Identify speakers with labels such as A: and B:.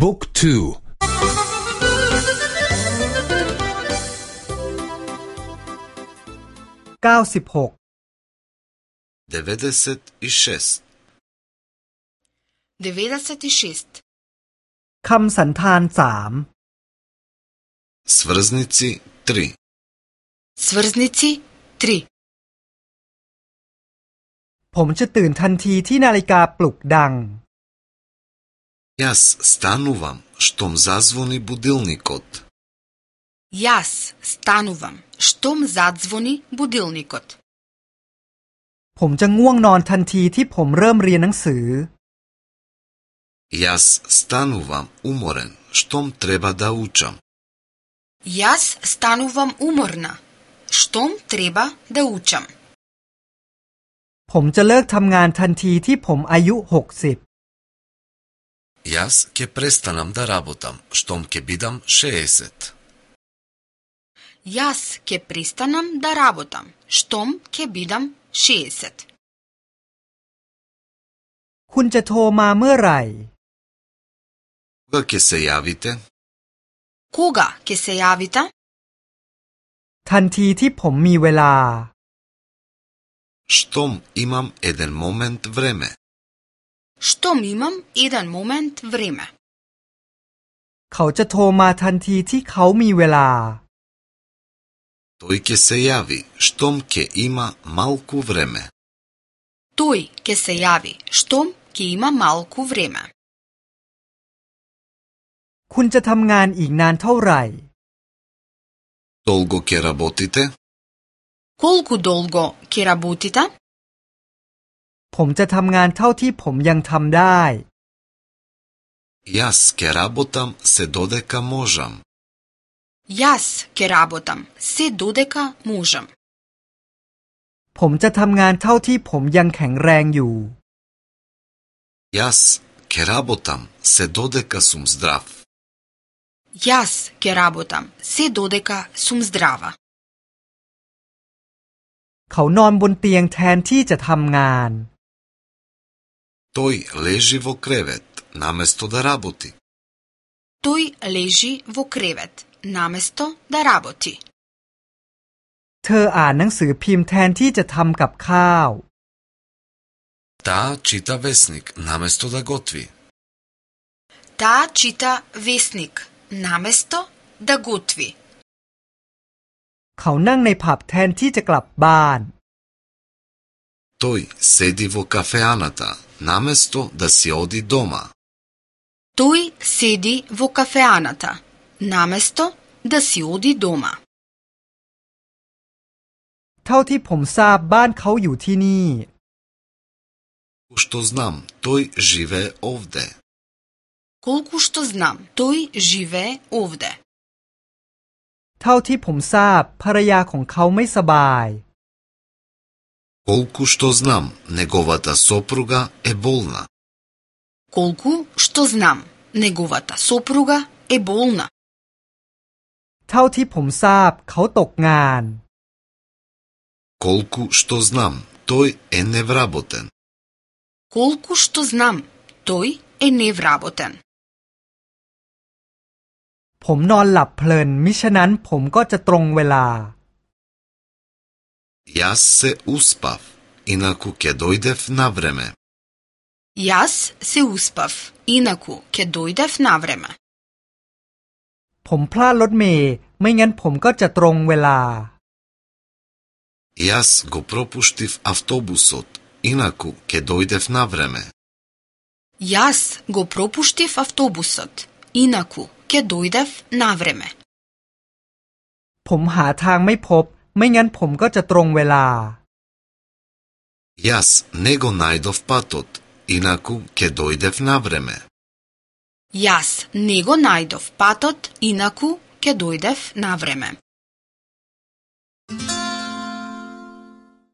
A: บุ๊กทู
B: เก้าสิบหก
C: เดเวดสิติชส
D: เดเวดสิติชส
B: คำสันธานสาม
C: สว
D: รซ
C: นิซิทรี
D: สวรซนิซิทรี
B: ผมจะตื่นทันทีที่นาฬิกาปลุกดัง
C: Јас станувам штом зазвони будилникот.
D: Јас станувам штом задзвони будилникот.
B: ผมจะง่วงนอนทันทีที่ผมเริ่มเรียนหนังสือ
C: Јас станувам уморен штом треба да учам.
D: Јас станувам уморна штом треба да учам.
B: ผมจะเลิกทำงานทันทีที่ผมอายุหกสิบ
C: Јас ќе престанам да работам штом ќе бидам 60.
D: Јас ќе престанам да работам штом ќе бидам 60.
B: คุณจะโทรมาเมื่อไหร่
C: Кога ќе се јавите?
D: Кога ќе се јавите?
B: ทันทีที่ผมมีเวลา
C: Штом имам еден момент време.
D: Штом имам еден момент време.
B: เขาจะโทรมาทันทีที่เขามีเวลา
C: Тој ќе се јави штом ќе има малку време.
D: Тој ќе се јави штом ќе има малку време.
B: คุณจะทำงานอีกนานเท่าไหร่
C: Долго ќе работите?
D: Колку долго ќе работите?
B: ผมจะทำงานเท่าที่ผมยังทำได้
C: Јас ќе работам се додека можам.
D: Јас ќе работам се додека можам.
B: ผมจะทำงานเท่าที่ผมยังแข็งแรงอยู่
C: Јас ќе работам се додека сум здрав.
D: Јас ќе работам се додека сум здрава.
B: เขานอนบนเตียงแทนที่จะทำงาน
C: Тој лежи во кревет, наместо да работи.
D: Тој лежи во кревет, наместо да работи.
B: เธออ่านหนังสือพิมพ์แทนที่จะทำกับข้าว
C: Таа чита весник, наместо да готви.
D: Таа чита весник, наместо да готви.
B: เขานั่งในผับแทนที่จะกลับบ้าน
C: Тој седи во кафеаната, наместо да си оди дома.
D: Тој седи во кафеаната, наместо да си оди дома.
B: เท่าที่ผมทราบบ้านเขาอยู่ที่นี่
C: Што знам, тој живее овде.
D: Колку што знам, тој живее овде.
B: เท่าที่ผมทราบภรรยาของเขาไม่สบาย
C: Колку што знам, неговата сопруга е болна.
D: Колку што знам, неговата сопруга е болна.
B: เท่าที่ผมทราบเขาตกงาน
C: Колку што знам, тој е невработен.
D: Колку што знам, тој е невработен.
B: ผมนอนหลับเพลิน มิฉะนั้นผมก็จะตรงเวลา
C: Јас се успав, инаку ќе дојдев на време.
D: Јас се успав, инаку ќе дојдев на време.
B: ผมพลาดรถเมย์ไม่งั้นผมก็จะตรงเวลา
C: Јас го пропуштив автобусот, инаку ќе дојдев на време.
D: Јас го пропуштив автобусот, инаку ќе дојдев на време.
B: ผมหาทางไม่พบ ไม่งั้นผมก็จะตรงเวลา
C: Јас не го најдов патот, инаку ќе дојдев на време.
D: Јас не го најдов патот, инаку ќе дојдев на време.